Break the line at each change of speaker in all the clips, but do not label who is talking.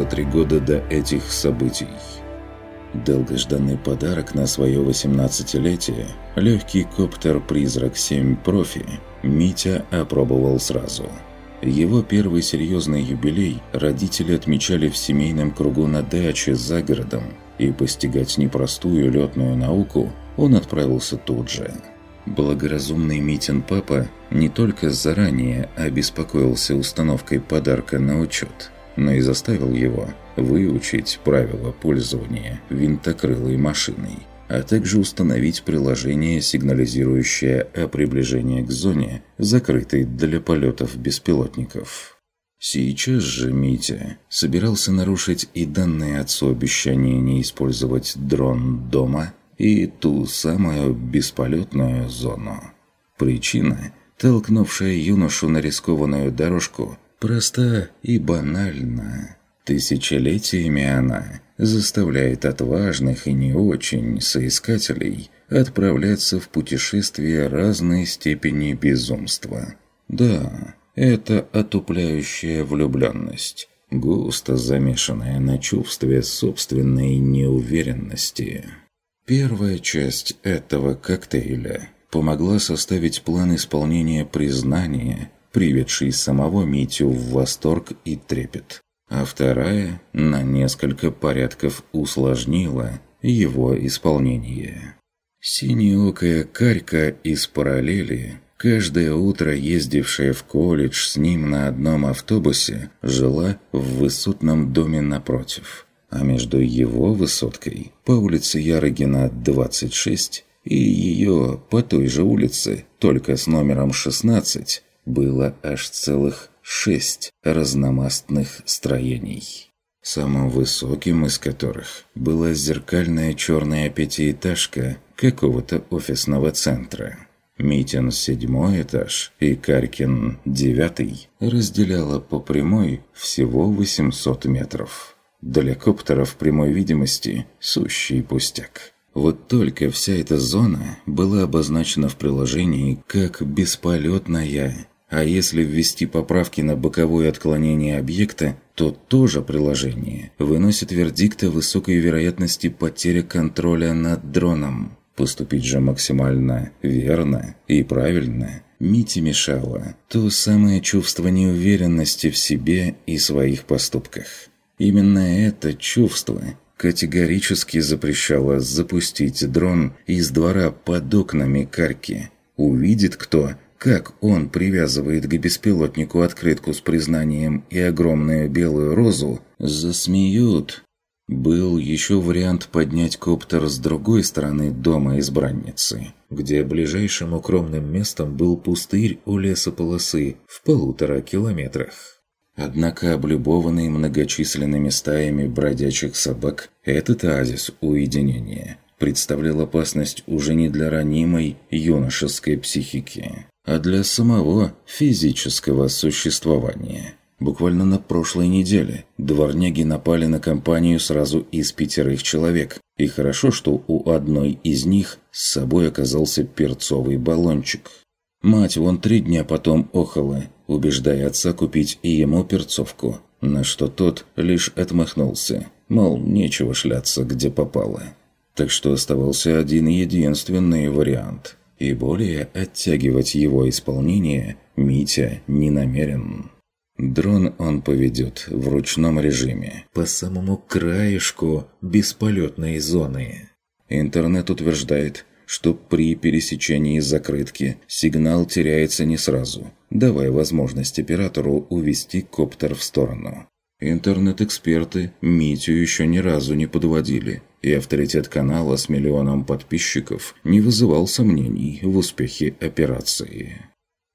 за три года до этих событий. Долгожданный подарок на свое 18-летие, легкий коптер-призрак 7 профи, Митя опробовал сразу. Его первый серьезный юбилей родители отмечали в семейном кругу на даче за городом, и постигать непростую летную науку он отправился тут же. Благоразумный Митин папа не только заранее обеспокоился установкой подарка на учет, но и заставил его выучить правила пользования винтокрылой машиной, а также установить приложение, сигнализирующее о приближении к зоне, закрытой для полетов беспилотников. Сейчас же Митя собирался нарушить и данное отцу обещание не использовать дрон дома – и ту самую бесполетную зону. Причина, толкнувшая юношу на рискованную дорожку, проста и банальна. Тысячелетиями она заставляет отважных и не очень соискателей отправляться в путешествия разной степени безумства. Да, это отупляющая влюбленность, густо замешанная на чувстве собственной неуверенности. Первая часть этого коктейля помогла составить план исполнения признания, приведший самого Митю в восторг и трепет. А вторая на несколько порядков усложнила его исполнение. Синеокая карька из параллели, каждое утро ездившая в колледж с ним на одном автобусе, жила в высотном доме напротив – а между его высоткой по улице Ярыгина, 26, и ее по той же улице, только с номером 16, было аж целых шесть разномастных строений. Самым высоким из которых была зеркальная черная пятиэтажка какого-то офисного центра. Митин седьмой этаж и Каркин девятый разделяла по прямой всего 800 метров. Для коптеров прямой видимости – сущий пустяк. Вот только вся эта зона была обозначена в приложении как «бесполетная», а если ввести поправки на боковое отклонение объекта, то тоже приложение выносит вердикт о высокой вероятности потери контроля над дроном. Поступить же максимально верно и правильно Мите мешало то самое чувство неуверенности в себе и своих поступках. Именно это чувство категорически запрещало запустить дрон из двора под окнами карки. Увидит кто, как он привязывает к беспилотнику открытку с признанием и огромную белую розу, засмеют. Был еще вариант поднять коптер с другой стороны дома избранницы, где ближайшим укромным местом был пустырь у лесополосы в полутора километрах. Однако облюбованный многочисленными стаями бродячих собак, этот оазис уединения представлял опасность уже не для ранимой юношеской психики, а для самого физического существования. Буквально на прошлой неделе дворняги напали на компанию сразу из пятерых человек, и хорошо, что у одной из них с собой оказался перцовый баллончик. Мать вон три дня потом охала, убеждая отца купить и ему перцовку, на что тот лишь отмахнулся, мол, нечего шляться, где попало. Так что оставался один единственный вариант, и более оттягивать его исполнение Митя не намерен. Дрон он поведет в ручном режиме, по самому краешку бесполетной зоны. Интернет утверждает, что при пересечении закрытки сигнал теряется не сразу, давая возможность оператору увести коптер в сторону. Интернет-эксперты Митю еще ни разу не подводили, и авторитет канала с миллионом подписчиков не вызывал сомнений в успехе операции.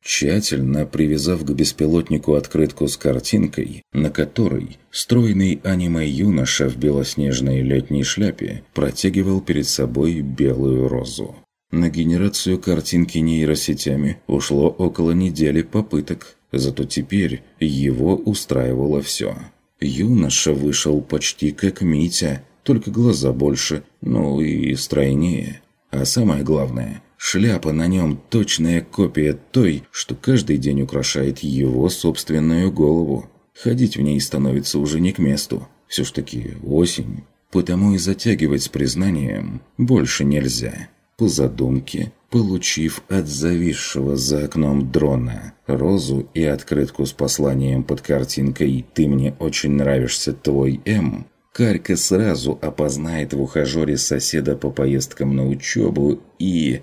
Тщательно привязав к беспилотнику открытку с картинкой, на которой стройный аниме-юноша в белоснежной летней шляпе протягивал перед собой белую розу. На генерацию картинки нейросетями ушло около недели попыток, зато теперь его устраивало все. Юноша вышел почти как Митя, только глаза больше, ну и стройнее. А самое главное, Шляпа на нем точная копия той, что каждый день украшает его собственную голову. Ходить в ней становится уже не к месту. Все ж таки осень, потому и затягивать с признанием больше нельзя. По задумке, получив от зависшего за окном дрона розу и открытку с посланием под картинкой «Ты мне очень нравишься, твой М», Карька сразу опознает в ухажере соседа по поездкам на учебу и...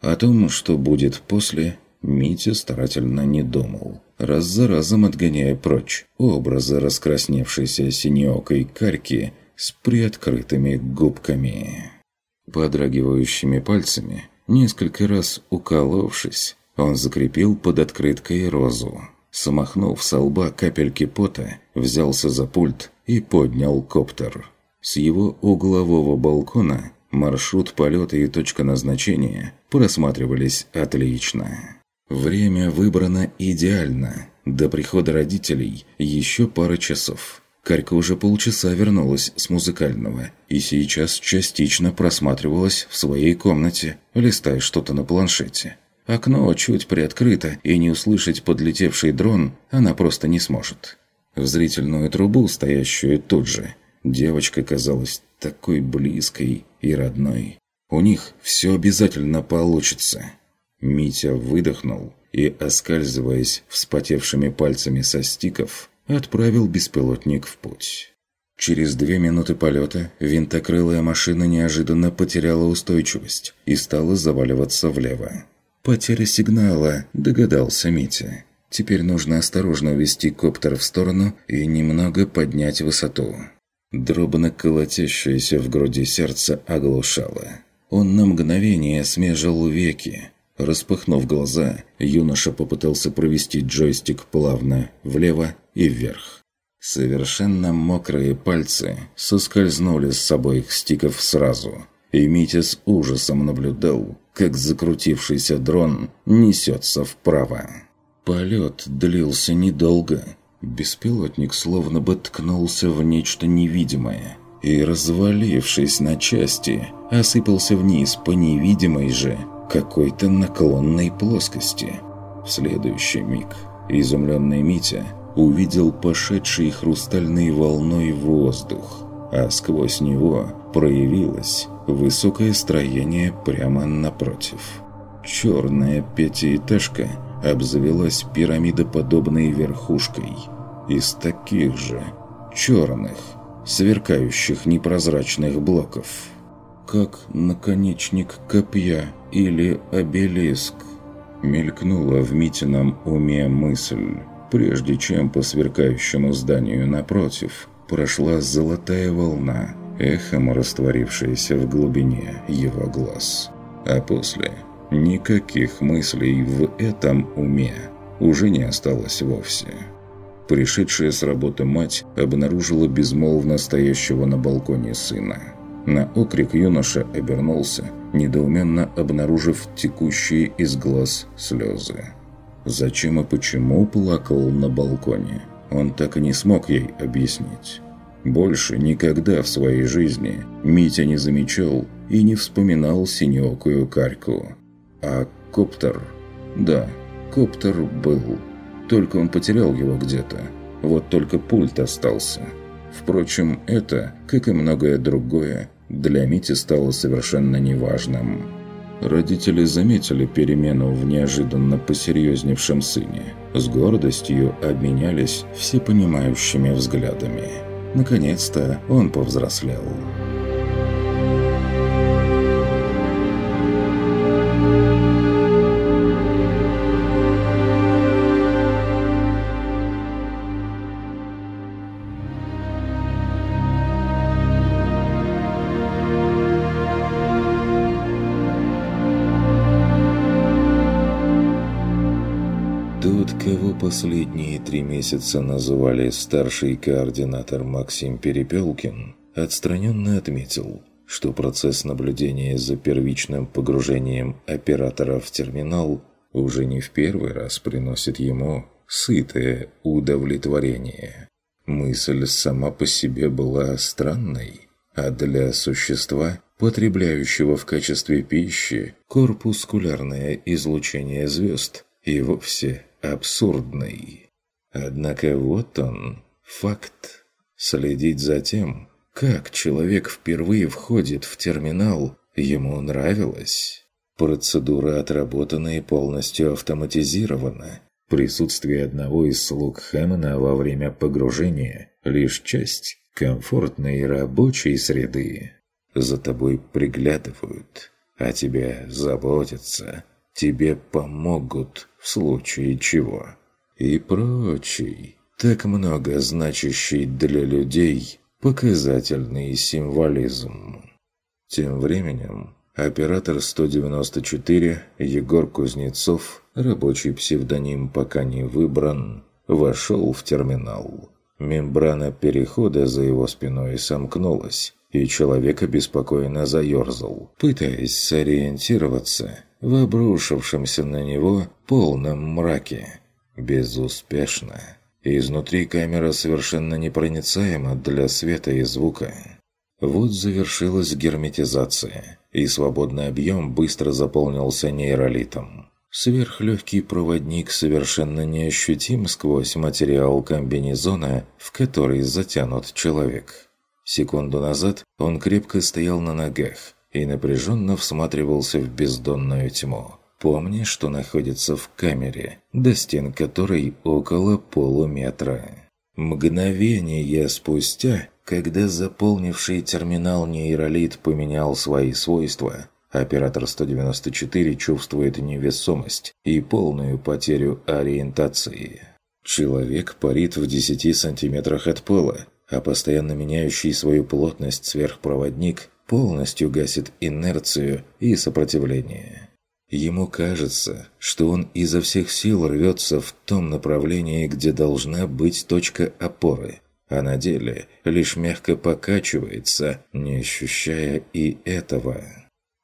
О том, что будет после, Митя старательно не думал, раз за разом отгоняя прочь образы раскрасневшейся синеокой карьки с приоткрытыми губками. Подрагивающими пальцами, несколько раз уколовшись, он закрепил под открыткой розу. Смахнув со лба капельки пота, взялся за пульт и поднял коптер. С его углового балкона маршрут полета и точка назначения просматривались отлично. Время выбрано идеально. До прихода родителей еще пара часов. Карька уже полчаса вернулась с музыкального и сейчас частично просматривалась в своей комнате, листая что-то на планшете. Окно чуть приоткрыто, и не услышать подлетевший дрон она просто не сможет. В зрительную трубу, стоящую тут же, девочка казалась такой близкой и родной. У них все обязательно получится. Митя выдохнул и, оскальзываясь вспотевшими пальцами со стиков, отправил беспилотник в путь. Через две минуты полета винтокрылая машина неожиданно потеряла устойчивость и стала заваливаться влево. «Потеря сигнала», – догадался Митя. «Теперь нужно осторожно увести коптер в сторону и немного поднять высоту». Дробно колотящееся в груди сердце оглушало. Он на мгновение смежил веки, Распахнув глаза, юноша попытался провести джойстик плавно влево и вверх. Совершенно мокрые пальцы соскользнули с обоих стиков сразу, и Митя с ужасом наблюдал, как закрутившийся дрон несется вправо. Полет длился недолго. Беспилотник словно бы ткнулся в нечто невидимое и, развалившись на части, осыпался вниз по невидимой же какой-то наклонной плоскости. В следующий миг изумленный Митя увидел пошедший хрустальной волной воздух, а сквозь него проявилось высокое строение прямо напротив. Черная пятиэтажка обзавелась пирамидоподобной верхушкой из таких же черных, сверкающих непрозрачных блоков как наконечник копья или обелиск. Мелькнула в Митином уме мысль, прежде чем по сверкающему зданию напротив прошла золотая волна, эхом растворившаяся в глубине его глаз. А после никаких мыслей в этом уме уже не осталось вовсе. Пришедшая с работы мать обнаружила безмолвно стоящего на балконе сына – на окрик юноша обернулся, недоуменно обнаружив текущие из глаз слезы. Зачем и почему плакал на балконе, он так и не смог ей объяснить. Больше никогда в своей жизни Митя не замечал и не вспоминал синеокую карьку. А коптер... Да, коптер был. Только он потерял его где-то. Вот только пульт остался. Впрочем, это, как и многое другое, для Мити стало совершенно неважным. Родители заметили перемену в неожиданно посерьезневшем сыне. С гордостью обменялись всепонимающими взглядами. Наконец-то он повзрослел. Последние три месяца называли старший координатор Максим Перепелкин, отстраненно отметил, что процесс наблюдения за первичным погружением оператора в терминал уже не в первый раз приносит ему сытое удовлетворение. Мысль сама по себе была странной, а для существа, потребляющего в качестве пищи корпускулярное излучение звезд, и вовсе абсурдный. Однако вот он, факт. Следить за тем, как человек впервые входит в терминал, ему нравилось. Процедура отработана и полностью автоматизирована. Присутствие одного из слуг Хэммона во время погружения – лишь часть комфортной рабочей среды. За тобой приглядывают, о тебе заботятся, тебе помогут в случае чего. И прочий, так много значащий для людей показательный символизм. Тем временем оператор 194 Егор Кузнецов, рабочий псевдоним пока не выбран, вошел в терминал. Мембрана перехода за его спиной сомкнулась, и человек обеспокоенно заерзал, пытаясь сориентироваться в обрушившемся на него полном мраке. Безуспешно. Изнутри камера совершенно непроницаема для света и звука. Вот завершилась герметизация, и свободный объем быстро заполнился нейролитом. Сверхлегкий проводник совершенно неощутим сквозь материал комбинезона, в который затянут человек. Секунду назад он крепко стоял на ногах и напряженно всматривался в бездонную тьму, помня, что находится в камере, до стен которой около полуметра. Мгновение спустя, когда заполнивший терминал нейролит поменял свои свойства, оператор 194 чувствует невесомость и полную потерю ориентации. Человек парит в 10 сантиметрах от пола, а постоянно меняющий свою плотность сверхпроводник полностью гасит инерцию и сопротивление. Ему кажется, что он изо всех сил рвется в том направлении, где должна быть точка опоры, а на деле лишь мягко покачивается, не ощущая и этого.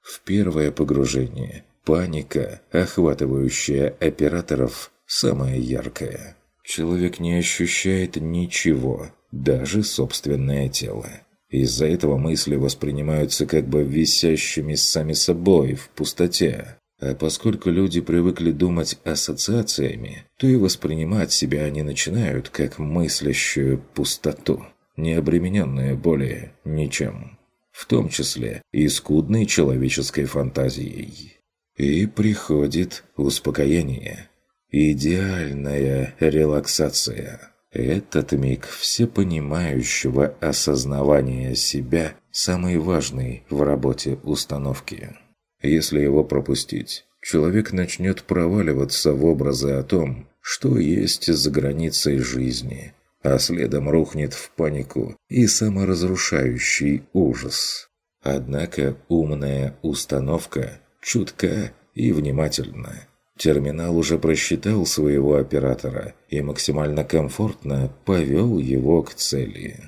В первое погружение паника, охватывающая операторов, самая яркая. Человек не ощущает ничего, даже собственное тело. Из-за этого мысли воспринимаются как бы висящими сами собой в пустоте. А поскольку люди привыкли думать ассоциациями, то и воспринимать себя они начинают как мыслящую пустоту, не обремененную более ничем. В том числе и скудной человеческой фантазией. И приходит успокоение. Идеальная релаксация. Этот миг всепонимающего осознавания себя самый важный в работе установки. Если его пропустить, человек начнет проваливаться в образы о том, что есть за границей жизни, а следом рухнет в панику и саморазрушающий ужас. Однако умная установка чутка и внимательна – Терминал уже просчитал своего оператора и максимально комфортно повел его к цели.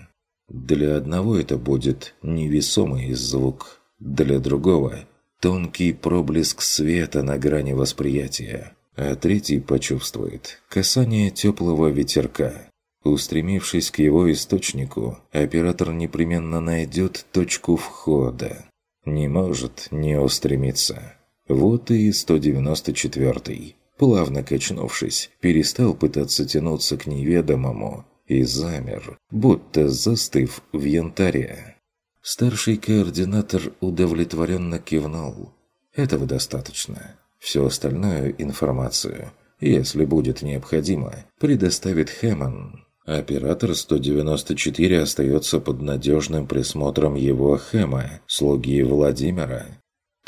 Для одного это будет невесомый звук, для другого – тонкий проблеск света на грани восприятия, а третий почувствует касание теплого ветерка. Устремившись к его источнику, оператор непременно найдет точку входа. Не может не устремиться. Вот и 194-й, плавно качнувшись, перестал пытаться тянуться к неведомому и замер, будто застыв в янтаре. Старший координатор удовлетворенно кивнул. Этого достаточно. Всю остальную информацию, если будет необходимо, предоставит Хэммон. Оператор 194 остается под надежным присмотром его Хэма, слуги Владимира,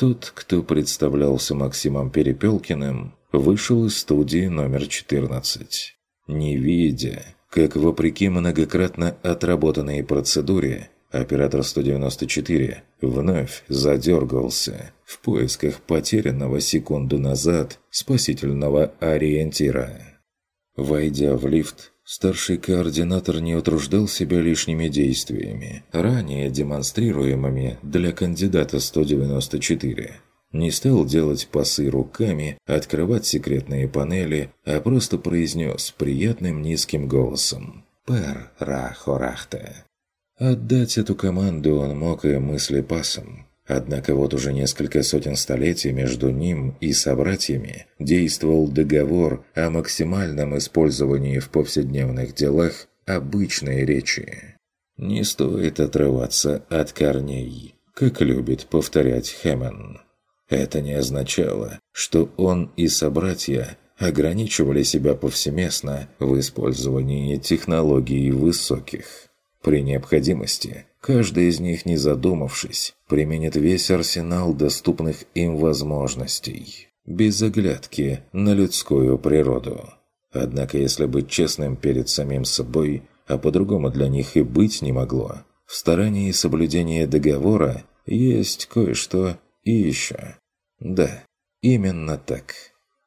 тот, кто представлялся Максимом Перепелкиным, вышел из студии номер 14. Не видя, как вопреки многократно отработанной процедуре, оператор 194 вновь задергался в поисках потерянного секунду назад спасительного ориентира. Войдя в лифт, Старший координатор не утруждал себя лишними действиями, ранее демонстрируемыми для кандидата 194. Не стал делать пасы руками, открывать секретные панели, а просто произнес приятным низким голосом «Пэр ра хорахта». Отдать эту команду он мог и мыслепасом, Однако вот уже несколько сотен столетий между ним и собратьями действовал договор о максимальном использовании в повседневных делах обычной речи. Не стоит отрываться от корней, как любит повторять Хэммон. Это не означало, что он и собратья ограничивали себя повсеместно в использовании технологий высоких. При необходимости каждый из них, не задумавшись, применит весь арсенал доступных им возможностей, без оглядки на людскую природу. Однако, если быть честным перед самим собой, а по-другому для них и быть не могло, в старании соблюдения договора есть кое-что и еще. Да, именно так.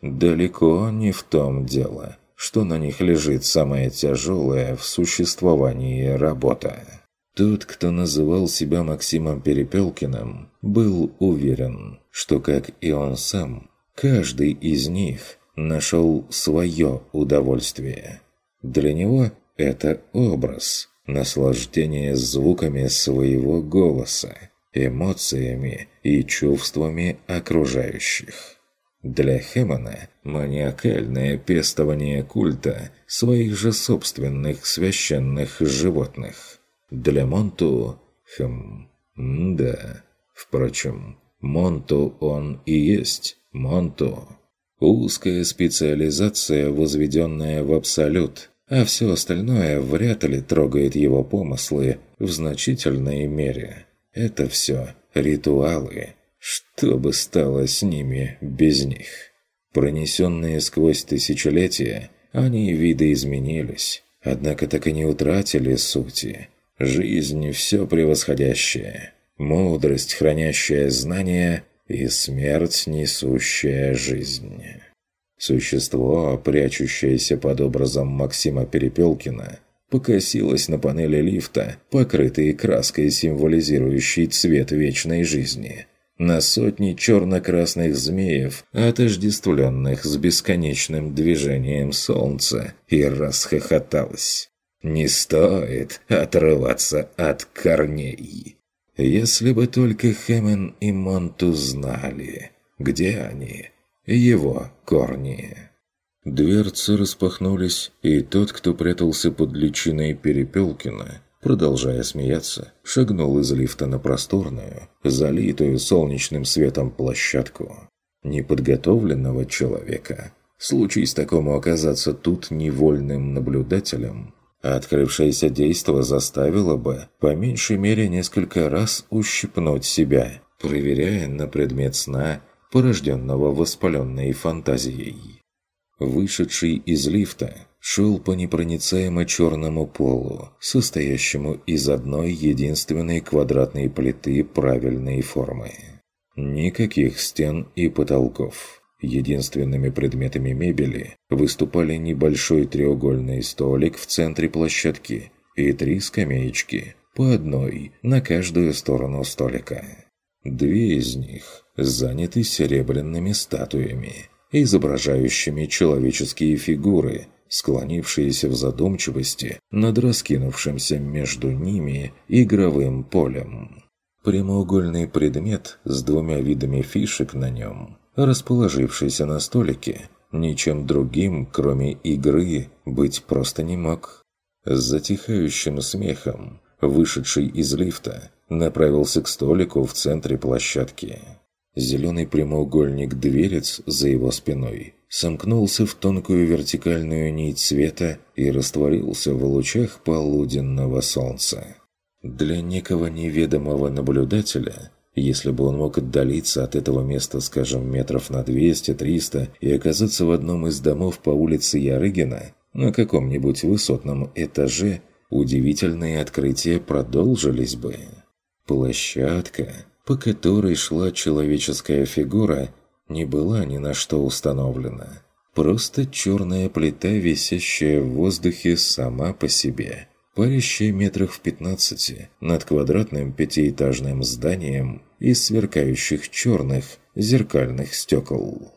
Далеко не в том дело, что на них лежит самая тяжелая в существовании работа. Тот, кто называл себя Максимом Перепелкиным, был уверен, что, как и он сам, каждый из них нашел свое удовольствие. Для него это образ, наслаждение звуками своего голоса, эмоциями и чувствами окружающих. Для Хэммона маниакальное пестование культа своих же собственных священных животных. Для Монту... Хм... Да... Впрочем, Монту он и есть Монту. Узкая специализация, возведенная в абсолют, а все остальное вряд ли трогает его помыслы в значительной мере. Это все ритуалы. Что бы стало с ними без них? Пронесенные сквозь тысячелетия, они видоизменились, однако так и не утратили сути. Жизнь все превосходящая, мудрость, хранящая знания, и смерть, несущая жизнь. Существо, прячущееся под образом Максима Перепелкина, покосилась на панели лифта, покрытые краской, символизирующей цвет вечной жизни. На сотни черно-красных змеев, отождествленных с бесконечным движением солнца, и расхохоталась. «Не стоит отрываться от корней!» Если бы только Хэмен и Монту знали, где они, его корни. Дверцы распахнулись, и тот, кто прятался под личиной Перепелкина, продолжая смеяться, шагнул из лифта на просторную, залитую солнечным светом площадку. Неподготовленного человека, случись такому оказаться тут невольным наблюдателем, открывшееся действо заставило бы, по меньшей мере, несколько раз ущипнуть себя, проверяя на предмет сна, порожденного воспаленной фантазией. Вышедший из лифта шел по непроницаемо черному полу, состоящему из одной единственной квадратной плиты правильной формы. Никаких стен и потолков. Единственными предметами мебели выступали небольшой треугольный столик в центре площадки и три скамеечки, по одной на каждую сторону столика. Две из них заняты серебряными статуями – изображающими человеческие фигуры, склонившиеся в задумчивости над раскинувшимся между ними игровым полем. Прямоугольный предмет с двумя видами фишек на нем, расположившийся на столике, ничем другим, кроме игры, быть просто не мог. С затихающим смехом, вышедший из лифта, направился к столику в центре площадки. Зеленый прямоугольник дверец за его спиной сомкнулся в тонкую вертикальную нить света и растворился в лучах полуденного солнца. Для некого неведомого наблюдателя, если бы он мог отдалиться от этого места, скажем, метров на 200-300 и оказаться в одном из домов по улице Ярыгина, на каком-нибудь высотном этаже, удивительные открытия продолжились бы. Площадка, по которой шла человеческая фигура, не была ни на что установлена. Просто черная плита, висящая в воздухе сама по себе, парящая метрах в пятнадцати над квадратным пятиэтажным зданием из сверкающих черных зеркальных стекол.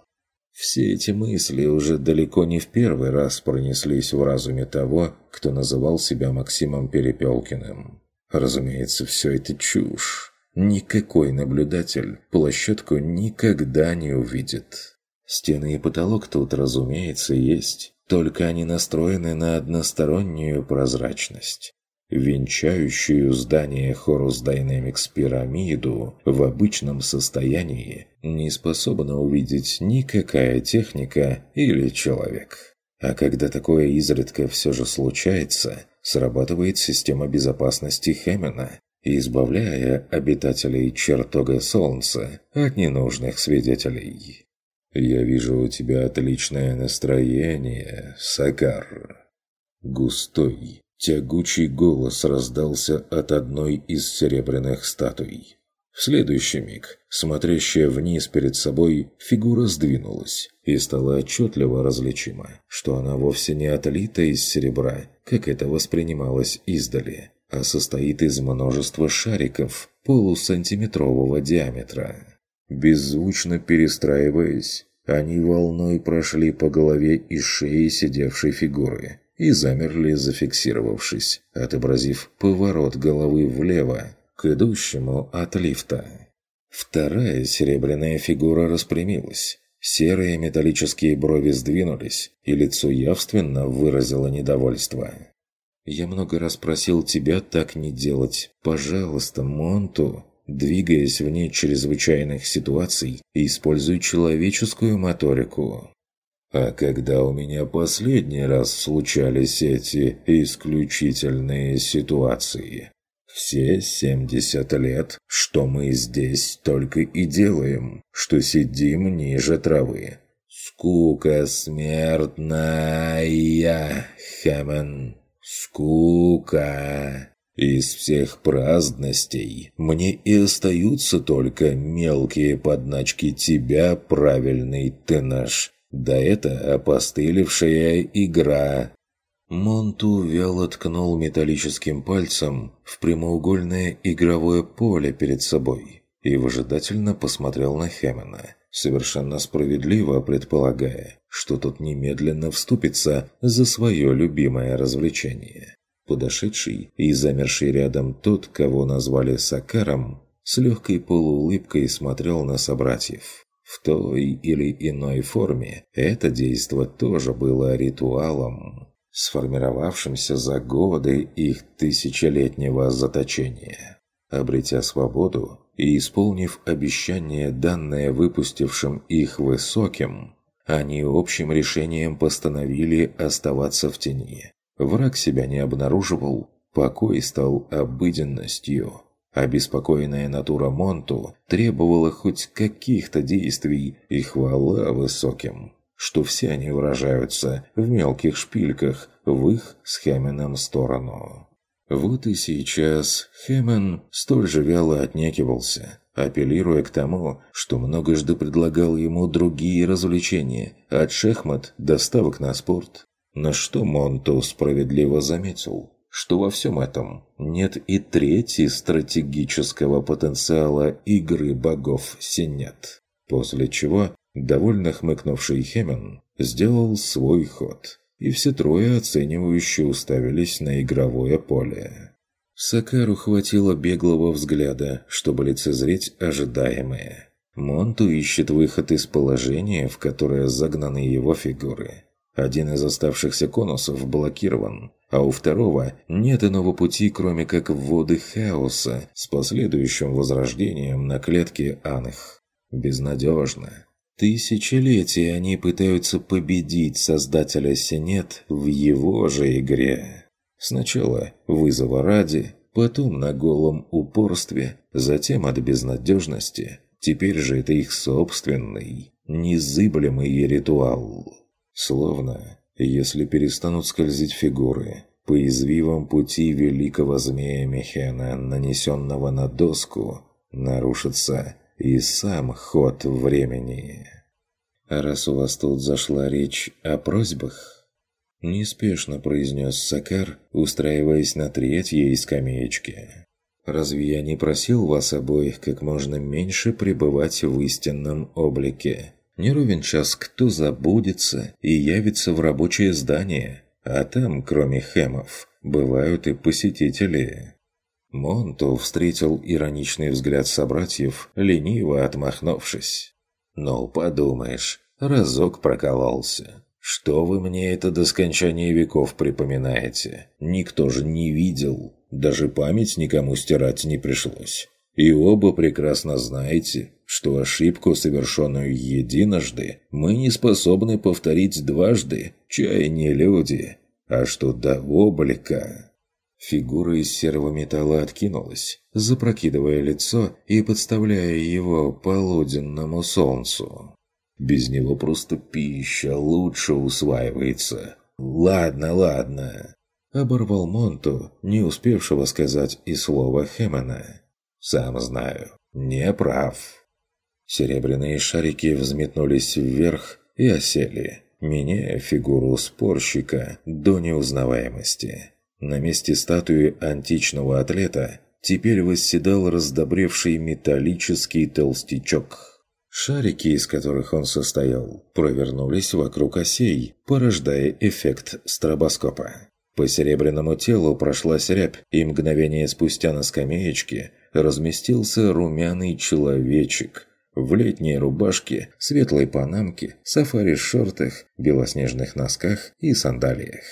Все эти мысли уже далеко не в первый раз пронеслись в разуме того, кто называл себя Максимом Перепелкиным. Разумеется, все это чушь. Никакой наблюдатель площадку никогда не увидит. Стены и потолок тут, разумеется, есть, только они настроены на одностороннюю прозрачность. венчающую здание Horus Dynamics пирамиду в обычном состоянии не способна увидеть никакая техника или человек. А когда такое изредка все же случается, срабатывает система безопасности Хэмена, избавляя обитателей чертога Солнца от ненужных свидетелей. «Я вижу у тебя отличное настроение, Сакар». Густой, тягучий голос раздался от одной из серебряных статуй. В следующий миг, смотрящая вниз перед собой, фигура сдвинулась, и стало отчетливо различимо, что она вовсе не отлита из серебра, как это воспринималось издали, а состоит из множества шариков полусантиметрового диаметра. Беззвучно перестраиваясь, они волной прошли по голове и шее сидевшей фигуры и замерли, зафиксировавшись, отобразив поворот головы влево, к идущему от лифта. Вторая серебряная фигура распрямилась. Серые металлические брови сдвинулись, и лицо явственно выразило недовольство. «Я много раз просил тебя так не делать. Пожалуйста, Монту, двигаясь вне чрезвычайных ситуаций, используй человеческую моторику». «А когда у меня последний раз случались эти исключительные ситуации?» Все 70 лет, что мы здесь только и делаем, что сидим ниже травы. Скука смертная, Хэмон, скука. Из всех праздностей мне и остаются только мелкие подначки тебя, правильный ты наш. Да это опостылевшая игра. Монту вяло ткнул металлическим пальцем в прямоугольное игровое поле перед собой и выжидательно посмотрел на Хэммона, совершенно справедливо предполагая, что тот немедленно вступится за свое любимое развлечение. Подошедший и замерший рядом тот, кого назвали Сакаром, с легкой полуулыбкой смотрел на собратьев. В той или иной форме это действо тоже было ритуалом, сформировавшимся за годы их тысячелетнего заточения. Обретя свободу и исполнив обещание, данное выпустившим их высоким, они общим решением постановили оставаться в тени. Враг себя не обнаруживал, покой стал обыденностью. Обеспокоенная натура Монту требовала хоть каких-то действий и хвала высоким, что все они выражаются в мелких шпильках в их с Хэмменом сторону. Вот и сейчас Хэммен столь же вяло отнекивался, апеллируя к тому, что многожды предлагал ему другие развлечения, от шахмат до ставок на спорт. На что Монто справедливо заметил, что во всем этом нет и трети стратегического потенциала игры богов Синет. После чего, довольно хмыкнувший Хемен, сделал свой ход, и все трое оценивающе уставились на игровое поле. Сакару хватило беглого взгляда, чтобы лицезреть ожидаемое. Монту ищет выход из положения, в которое загнаны его фигуры. Один из оставшихся конусов блокирован, а у второго нет иного пути, кроме как в воды хаоса с последующим возрождением на клетке Анх. Безнадежно. Тысячелетия они пытаются победить Создателя Синет в его же игре. Сначала вызова ради, потом на голом упорстве, затем от безнадежности. Теперь же это их собственный, незыблемый ритуал. Словно, если перестанут скользить фигуры, по извивам пути великого змея Мехена, нанесенного на доску, нарушится и сам ход времени. А раз у вас тут зашла речь о просьбах, неспешно произнес Сакар, устраиваясь на третьей скамеечке. Разве я не просил вас обоих как можно меньше пребывать в истинном облике? Не ровен час кто забудется и явится в рабочее здание, а там, кроме хэмов, бывают и посетители. Монту встретил ироничный взгляд собратьев, лениво отмахнувшись. «Ну, подумаешь, разок прокололся. Что вы мне это до скончания веков припоминаете? Никто же не видел. Даже память никому стирать не пришлось. И оба прекрасно знаете, что ошибку, совершенную единожды, мы не способны повторить дважды, чай не люди, а что до облика... Фигура из серого металла откинулась, запрокидывая лицо и подставляя его полуденному солнцу. Без него просто пища лучше усваивается. «Ладно, ладно», — оборвал Монту, не успевшего сказать и слова Хэммона. «Сам знаю, не прав». Серебряные шарики взметнулись вверх и осели, меняя фигуру спорщика до неузнаваемости. На месте статуи античного атлета теперь восседал раздобревший металлический толстячок. Шарики, из которых он состоял, провернулись вокруг осей, порождая эффект стробоскопа. По серебряному телу прошлась рябь, и мгновение спустя на скамеечке разместился румяный человечек в летней рубашке, светлой панамке, сафари-шортах, белоснежных носках и сандалиях.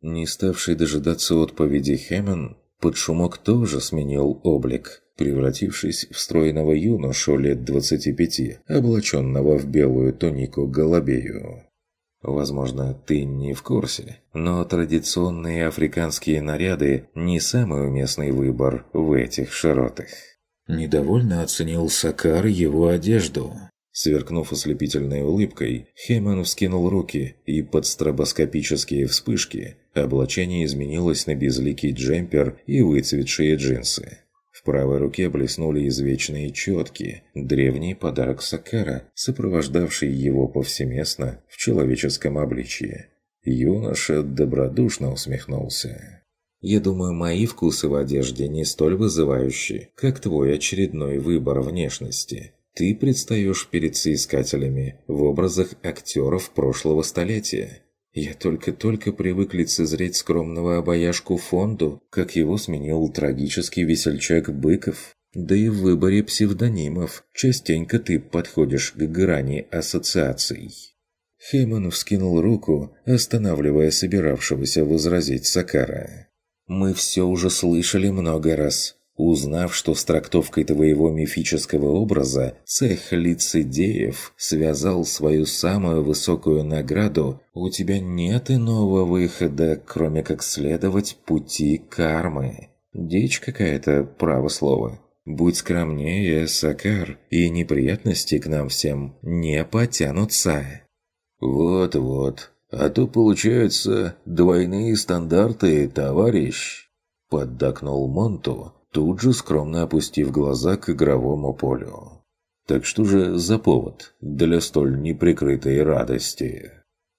Не ставший дожидаться отповеди Хэммон, под шумок тоже сменил облик, превратившись в стройного юношу лет 25, облаченного в белую тунику голубею. Возможно, ты не в курсе, но традиционные африканские наряды не самый уместный выбор в этих широтах. Недовольно оценил Сакар его одежду. Сверкнув ослепительной улыбкой, Хейман вскинул руки, и под стробоскопические вспышки облачение изменилось на безликий джемпер и выцветшие джинсы. В правой руке блеснули извечные четки, древний подарок Сакара, сопровождавший его повсеместно в человеческом обличье. Юноша добродушно усмехнулся. «Я думаю, мои вкусы в одежде не столь вызывающие, как твой очередной выбор внешности», ты предстаешь перед соискателями в образах актеров прошлого столетия. Я только-только привык лицезреть скромного обаяшку фонду, как его сменил трагический весельчак Быков. Да и в выборе псевдонимов частенько ты подходишь к грани ассоциаций. Хейман вскинул руку, останавливая собиравшегося возразить Сакара. «Мы все уже слышали много раз. Узнав, что с трактовкой твоего мифического образа цех лицедеев связал свою самую высокую награду, у тебя нет иного выхода, кроме как следовать пути кармы. Дичь какая-то, право слово. Будь скромнее, Сакар, и неприятности к нам всем не потянутся. Вот-вот, а то получаются двойные стандарты, товарищ. Поддакнул Монту, тут же скромно опустив глаза к игровому полю. «Так что же за повод для столь неприкрытой радости?»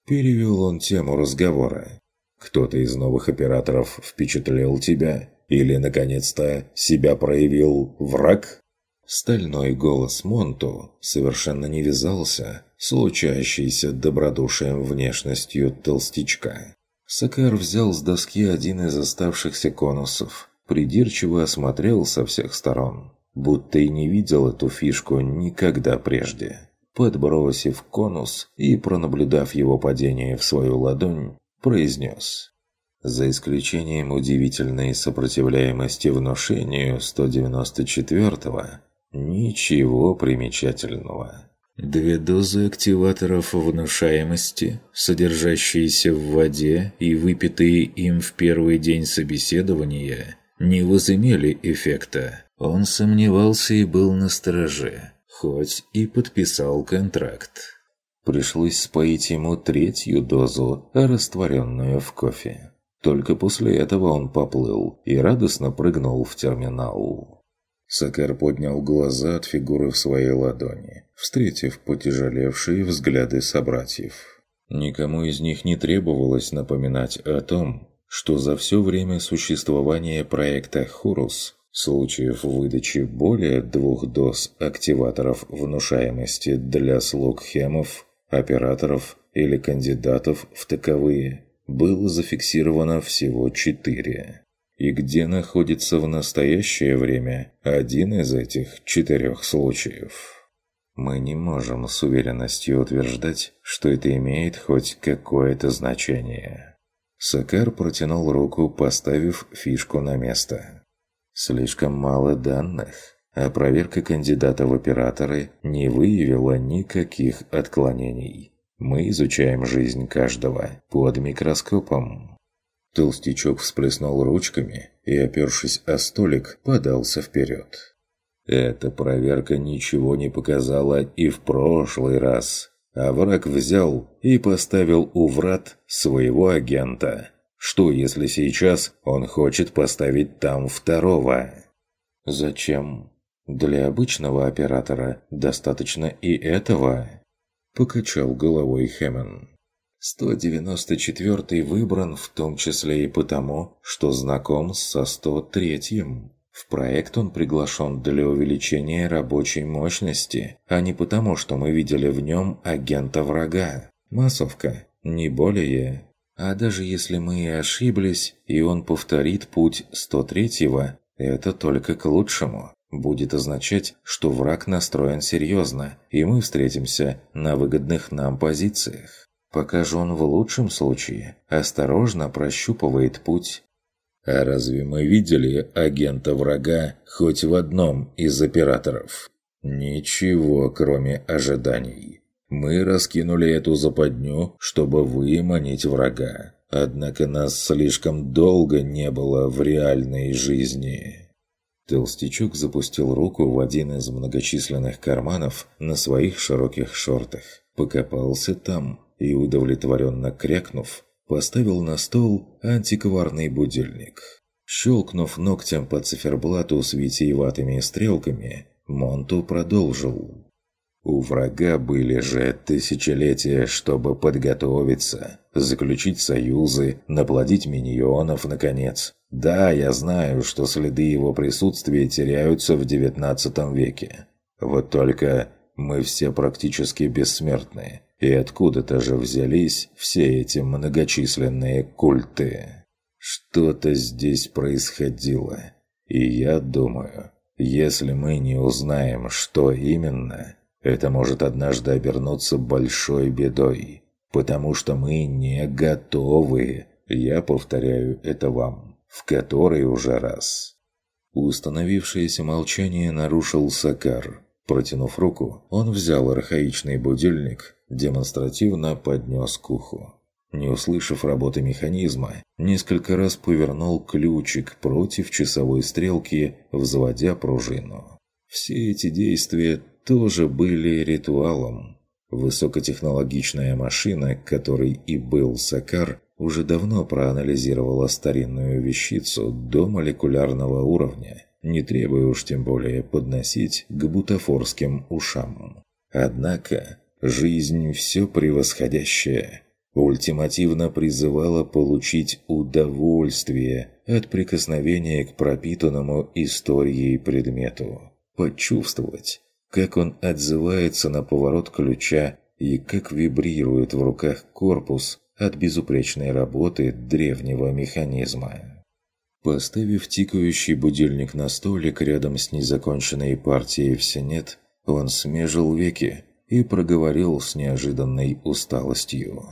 Перевел он тему разговора. «Кто-то из новых операторов впечатлил тебя? Или, наконец-то, себя проявил враг?» Стальной голос Монту совершенно не вязался с лучащейся добродушием внешностью толстячка. Сакар взял с доски один из оставшихся конусов придирчиво осмотрел со всех сторон, будто и не видел эту фишку никогда прежде. Подбросив конус и пронаблюдав его падение в свою ладонь, произнес «За исключением удивительной сопротивляемости внушению 194-го, ничего примечательного». Две дозы активаторов внушаемости, содержащиеся в воде и выпитые им в первый день собеседования, не возымели эффекта. Он сомневался и был на стороже, хоть и подписал контракт. Пришлось споить ему третью дозу, растворенную в кофе. Только после этого он поплыл и радостно прыгнул в терминал. Сакар поднял глаза от фигуры в своей ладони, встретив потяжелевшие взгляды собратьев. Никому из них не требовалось напоминать о том, что за все время существования проекта «Хорус» случаев выдачи более двух доз активаторов внушаемости для слуг хемов, операторов или кандидатов в таковые было зафиксировано всего четыре. И где находится в настоящее время один из этих четырех случаев? мы не можем с уверенностью утверждать, что это имеет хоть какое-то значение. Сакар протянул руку, поставив фишку на место. Слишком мало данных, а проверка кандидата в операторы не выявила никаких отклонений. Мы изучаем жизнь каждого под микроскопом. Толстячок всплеснул ручками и, опершись о столик, подался вперед. Эта проверка ничего не показала и в прошлый раз. А враг взял и поставил у врат своего агента. Что, если сейчас он хочет поставить там второго? Зачем? Для обычного оператора достаточно и этого. Покачал головой Хэммон. 194 выбран в том числе и потому, что знаком со 103-м. В проект он приглашен для увеличения рабочей мощности, а не потому, что мы видели в нем агента врага. Массовка, не более. А даже если мы и ошиблись, и он повторит путь 103-го, это только к лучшему. Будет означать, что враг настроен серьезно, и мы встретимся на выгодных нам позициях. Пока же он в лучшем случае осторожно прощупывает путь а разве мы видели агента врага хоть в одном из операторов? Ничего, кроме ожиданий. Мы раскинули эту западню, чтобы выманить врага. Однако нас слишком долго не было в реальной жизни. Толстячок запустил руку в один из многочисленных карманов на своих широких шортах, покопался там и, удовлетворенно крякнув, поставил на стол антикварный будильник. Щелкнув ногтем по циферблату с витиеватыми стрелками, Монту продолжил. У врага были же тысячелетия, чтобы подготовиться, заключить союзы, наплодить миньонов, наконец. Да, я знаю, что следы его присутствия теряются в девятнадцатом веке. Вот только мы все практически бессмертные. И откуда-то же взялись все эти многочисленные культы. Что-то здесь происходило. И я думаю, если мы не узнаем, что именно, это может однажды обернуться большой бедой. Потому что мы не готовы. Я повторяю это вам. В который уже раз. Установившееся молчание нарушил Сакар. Протянув руку, он взял архаичный будильник демонстративно поднес к уху. Не услышав работы механизма, несколько раз повернул ключик против часовой стрелки, взводя пружину. Все эти действия тоже были ритуалом. Высокотехнологичная машина, которой и был Сакар, уже давно проанализировала старинную вещицу до молекулярного уровня, не требуя уж тем более подносить к бутафорским ушам. Однако Жизнь все превосходящая ультимативно призывала получить удовольствие от прикосновения к пропитанному историей предмету, почувствовать, как он отзывается на поворот ключа и как вибрирует в руках корпус от безупречной работы древнего механизма. Поставив тикающий будильник на столик рядом с незаконченной партией в синет, он смежил веки, и проговорил с неожиданной усталостью.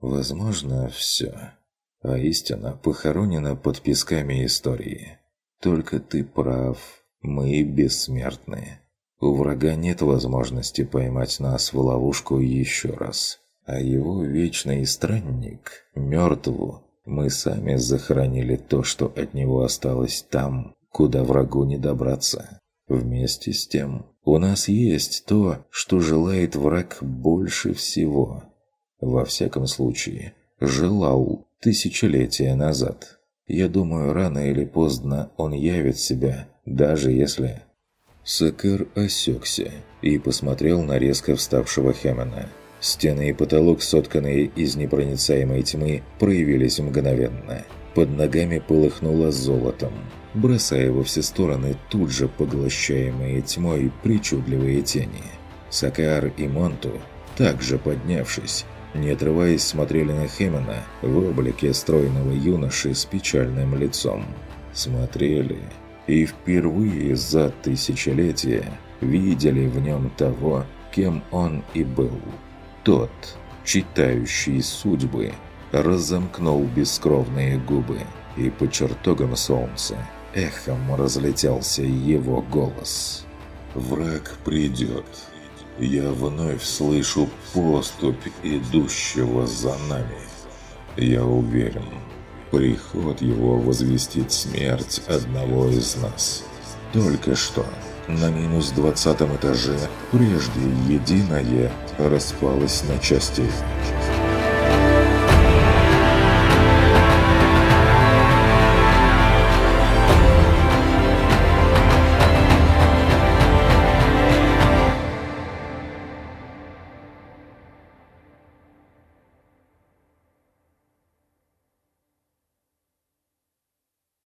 «Возможно, все. А истина похоронена под песками истории. Только ты прав, мы бессмертны. У врага нет возможности поймать нас в ловушку еще раз. А его вечный странник, мертву, мы сами захоронили то, что от него осталось там, куда врагу не добраться. Вместе с тем, у нас есть то, что желает враг больше всего. Во всяком случае, желал тысячелетия назад. Я думаю, рано или поздно он явит себя, даже если... Сакар осекся и посмотрел на резко вставшего Хэммона. Стены и потолок, сотканные из непроницаемой тьмы, проявились мгновенно. Под ногами полыхнуло золотом бросая во все стороны тут же поглощаемые тьмой причудливые тени. Сакар и Монту, также поднявшись, не отрываясь, смотрели на Хемена в облике стройного юноши с печальным лицом. Смотрели и впервые за тысячелетия видели в нем того, кем он и был. Тот, читающий судьбы, разомкнул бескровные губы, и по чертогам солнца эхом разлетелся его голос. «Враг придет. Я вновь слышу поступь идущего за нами. Я уверен, приход его возвестит смерть одного из нас. Только что на минус двадцатом этаже прежде единое распалось на части».